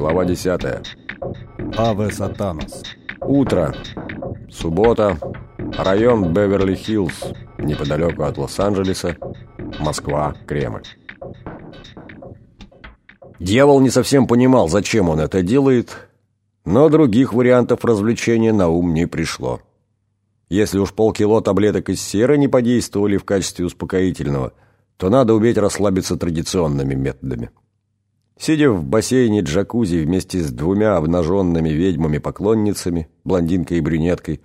Глава 10. Аве Сатанос. Утро. Суббота. Район Беверли-Хиллз, неподалеку от Лос-Анджелеса. Москва, Кремль. Дьявол не совсем понимал, зачем он это делает, но других вариантов развлечения на ум не пришло. Если уж полкило таблеток из серы не подействовали в качестве успокоительного, то надо уметь расслабиться традиционными методами. Сидя в бассейне джакузи вместе с двумя обнаженными ведьмами-поклонницами, блондинкой и брюнеткой,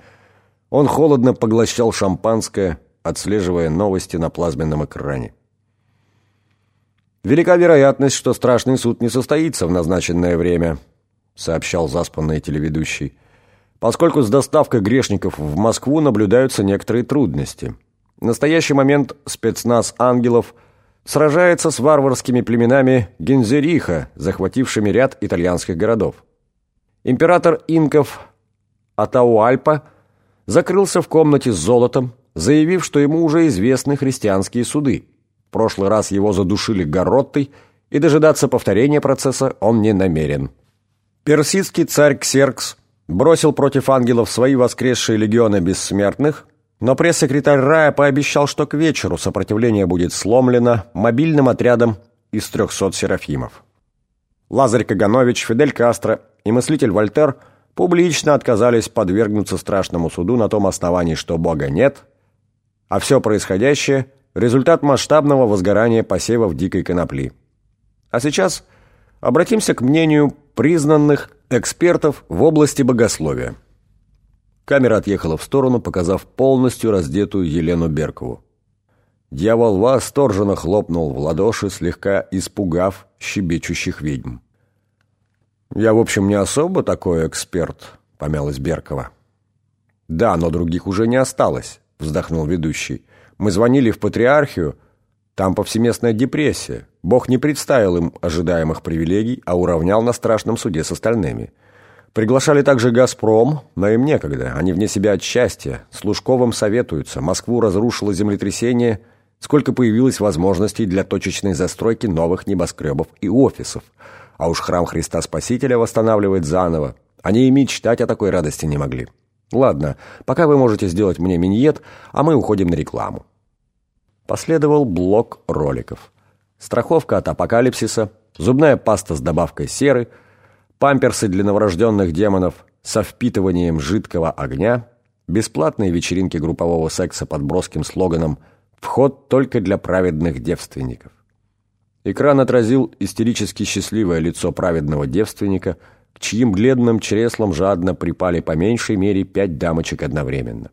он холодно поглощал шампанское, отслеживая новости на плазменном экране. «Велика вероятность, что страшный суд не состоится в назначенное время», сообщал заспанный телеведущий, поскольку с доставкой грешников в Москву наблюдаются некоторые трудности. В настоящий момент спецназ «Ангелов» сражается с варварскими племенами Гензериха, захватившими ряд итальянских городов. Император инков Атауальпа закрылся в комнате с золотом, заявив, что ему уже известны христианские суды. В прошлый раз его задушили гороттой, и дожидаться повторения процесса он не намерен. Персидский царь Ксеркс бросил против ангелов свои воскресшие легионы бессмертных – но пресс-секретарь Рая пообещал, что к вечеру сопротивление будет сломлено мобильным отрядом из 300 серафимов. Лазарь Каганович, Фидель Кастро и мыслитель Вольтер публично отказались подвергнуться страшному суду на том основании, что Бога нет, а все происходящее – результат масштабного возгорания посевов дикой конопли. А сейчас обратимся к мнению признанных экспертов в области богословия. Камера отъехала в сторону, показав полностью раздетую Елену Беркову. Дьявол восторженно хлопнул в ладоши, слегка испугав щебечущих ведьм. «Я, в общем, не особо такой эксперт», — помялась Беркова. «Да, но других уже не осталось», — вздохнул ведущий. «Мы звонили в Патриархию, там повсеместная депрессия. Бог не представил им ожидаемых привилегий, а уравнял на страшном суде с остальными». Приглашали также «Газпром», но им некогда. Они вне себя от счастья. С Лужковым советуются. Москву разрушило землетрясение. Сколько появилось возможностей для точечной застройки новых небоскребов и офисов. А уж храм Христа Спасителя восстанавливать заново. Они и мечтать о такой радости не могли. Ладно, пока вы можете сделать мне миньет, а мы уходим на рекламу. Последовал блок роликов. Страховка от апокалипсиса, зубная паста с добавкой серы – памперсы для новорожденных демонов со впитыванием жидкого огня, бесплатные вечеринки группового секса под броским слоганом «Вход только для праведных девственников». Экран отразил истерически счастливое лицо праведного девственника, к чьим бледным чреслам жадно припали по меньшей мере пять дамочек одновременно.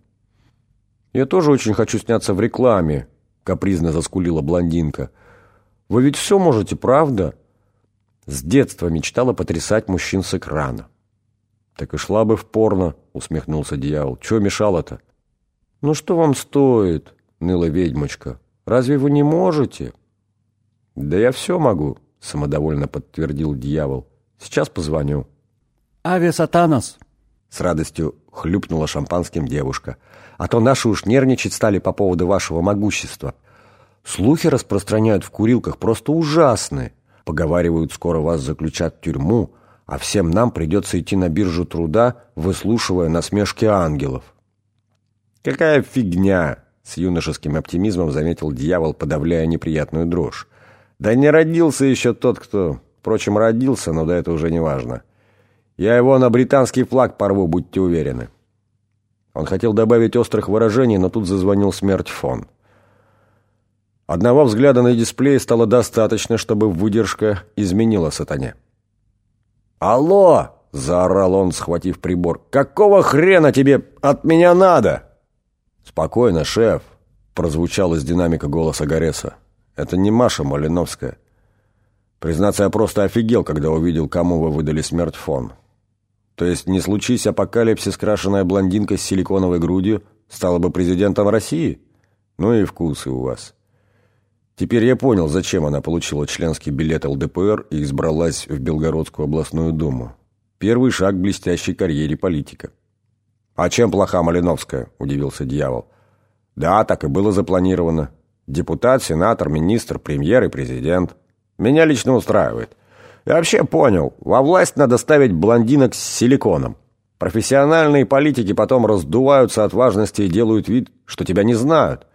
«Я тоже очень хочу сняться в рекламе», — капризно заскулила блондинка. «Вы ведь все можете, правда?» С детства мечтала потрясать мужчин с экрана. «Так и шла бы в порно», — усмехнулся дьявол. «Чего мешало-то?» «Ну что вам стоит?» — ныла ведьмочка. «Разве вы не можете?» «Да я все могу», — самодовольно подтвердил дьявол. «Сейчас позвоню». «Аве Сатанас!» С радостью хлюпнула шампанским девушка. «А то наши уж нервничать стали по поводу вашего могущества. Слухи распространяют в курилках просто ужасные. Поговаривают, скоро вас заключат в тюрьму, а всем нам придется идти на биржу труда, выслушивая насмешки ангелов. «Какая фигня!» — с юношеским оптимизмом заметил дьявол, подавляя неприятную дрожь. «Да не родился еще тот, кто... Впрочем, родился, но да это уже не важно. Я его на британский флаг порву, будьте уверены». Он хотел добавить острых выражений, но тут зазвонил смерть-фон. Одного взгляда на дисплей стало достаточно, чтобы выдержка изменила сатане. «Алло!» — заорал он, схватив прибор. «Какого хрена тебе от меня надо?» «Спокойно, шеф», — прозвучал из динамика голоса Гореса. «Это не Маша Малиновская. Признаться, я просто офигел, когда увидел, кому вы выдали смерть-фон. То есть, не случись апокалипсис, крашеная блондинка с силиконовой грудью стала бы президентом России? Ну и вкусы у вас». Теперь я понял, зачем она получила членский билет ЛДПР и избралась в Белгородскую областную думу. Первый шаг к блестящей карьере политика. «А чем плоха Малиновская?» – удивился дьявол. «Да, так и было запланировано. Депутат, сенатор, министр, премьер и президент. Меня лично устраивает. И вообще понял, во власть надо ставить блондинок с силиконом. Профессиональные политики потом раздуваются от важности и делают вид, что тебя не знают.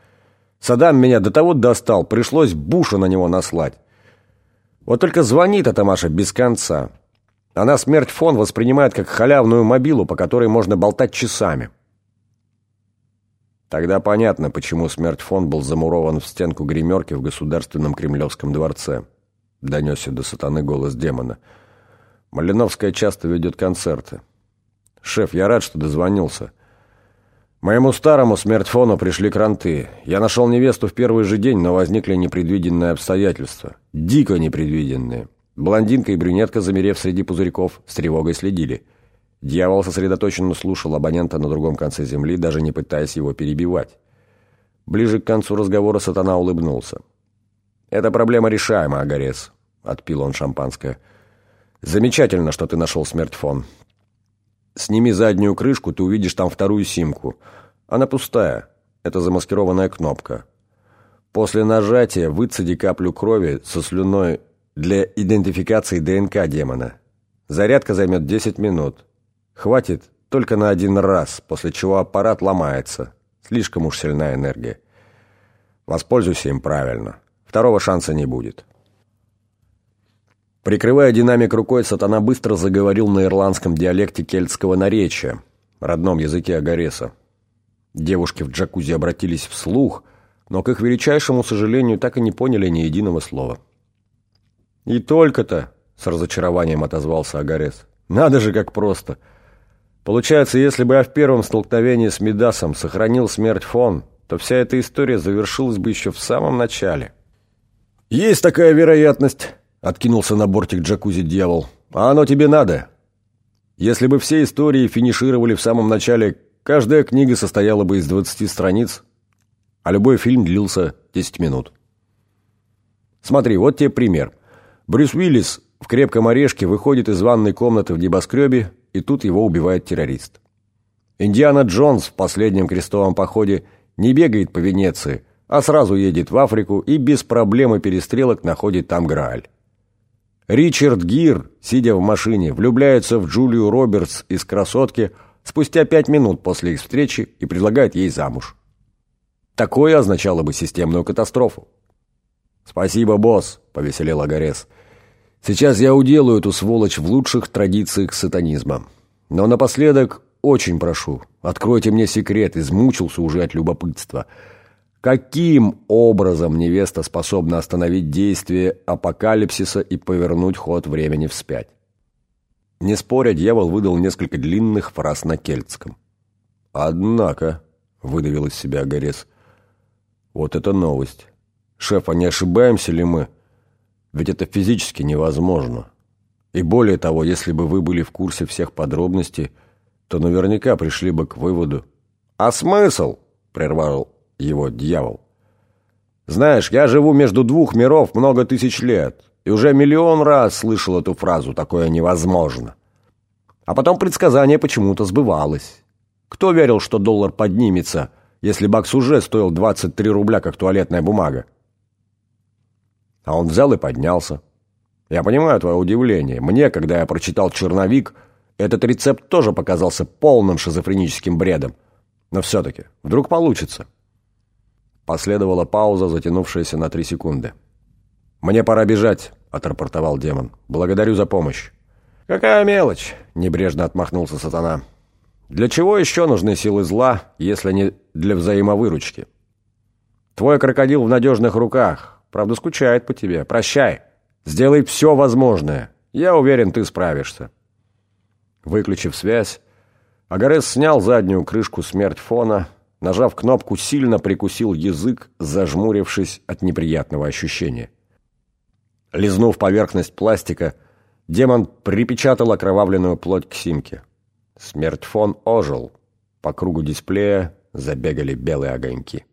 Саддам меня до того достал, пришлось Буша на него наслать. Вот только звонит эта Маша без конца. Она смерть фон воспринимает как халявную мобилу, по которой можно болтать часами. Тогда понятно, почему смерть фон был замурован в стенку гримерки в Государственном Кремлевском дворце. Донесся до сатаны голос демона. Малиновская часто ведет концерты. «Шеф, я рад, что дозвонился. Моему старому смертьфону пришли кранты. Я нашел невесту в первый же день, но возникли непредвиденные обстоятельства. Дико непредвиденные. Блондинка и брюнетка, замерев среди пузырьков, с тревогой следили. Дьявол сосредоточенно слушал абонента на другом конце земли, даже не пытаясь его перебивать. Ближе к концу разговора сатана улыбнулся. «Это проблема решаема, Агарес», — отпил он шампанское. «Замечательно, что ты нашел смертьфон. Сними заднюю крышку, ты увидишь там вторую симку. Она пустая. Это замаскированная кнопка. После нажатия выцеди каплю крови со слюной для идентификации ДНК демона. Зарядка займет 10 минут. Хватит только на один раз, после чего аппарат ломается. Слишком уж сильная энергия. Воспользуйся им правильно. Второго шанса не будет. Прикрывая динамик рукой, сатана быстро заговорил на ирландском диалекте кельтского наречия, родном языке Агареса. Девушки в джакузи обратились вслух, но, к их величайшему сожалению, так и не поняли ни единого слова. «И только-то!» — с разочарованием отозвался Агарес. «Надо же, как просто! Получается, если бы я в первом столкновении с Медасом сохранил смерть фон, то вся эта история завершилась бы еще в самом начале». «Есть такая вероятность!» — откинулся на бортик джакузи дьявол. «А оно тебе надо!» Если бы все истории финишировали в самом начале, каждая книга состояла бы из 20 страниц, а любой фильм длился 10 минут. Смотри, вот тебе пример. Брюс Уиллис в «Крепком орешке» выходит из ванной комнаты в небоскребе, и тут его убивает террорист. Индиана Джонс в последнем крестовом походе не бегает по Венеции, а сразу едет в Африку и без проблемы перестрелок находит там Грааль. Ричард Гир, сидя в машине, влюбляется в Джулию Робертс из «Красотки» спустя пять минут после их встречи и предлагает ей замуж. Такое означало бы системную катастрофу. «Спасибо, босс», — повеселел Агарес. «Сейчас я уделаю эту сволочь в лучших традициях сатанизма. Но напоследок очень прошу, откройте мне секрет, измучился уже от любопытства». Каким образом невеста способна остановить действие апокалипсиса и повернуть ход времени вспять? Не споря, дьявол выдал несколько длинных фраз на кельтском. «Однако», — выдавил из себя Горец, — «вот это новость. Шеф, а не ошибаемся ли мы? Ведь это физически невозможно. И более того, если бы вы были в курсе всех подробностей, то наверняка пришли бы к выводу». «А смысл?» — прервал его дьявол. Знаешь, я живу между двух миров много тысяч лет, и уже миллион раз слышал эту фразу «такое невозможно». А потом предсказание почему-то сбывалось. Кто верил, что доллар поднимется, если бакс уже стоил 23 рубля, как туалетная бумага? А он взял и поднялся. Я понимаю твое удивление. Мне, когда я прочитал «Черновик», этот рецепт тоже показался полным шизофреническим бредом. Но все-таки, вдруг получится. Последовала пауза, затянувшаяся на три секунды. «Мне пора бежать», — отрапортовал демон. «Благодарю за помощь». «Какая мелочь!» — небрежно отмахнулся сатана. «Для чего еще нужны силы зла, если не для взаимовыручки? Твой крокодил в надежных руках. Правда, скучает по тебе. Прощай. Сделай все возможное. Я уверен, ты справишься». Выключив связь, Агарес снял заднюю крышку смерть фона Нажав кнопку, сильно прикусил язык, зажмурившись от неприятного ощущения. Лизнув поверхность пластика, демон припечатал окровавленную плоть к симке. Смертьфон ожил. По кругу дисплея забегали белые огоньки.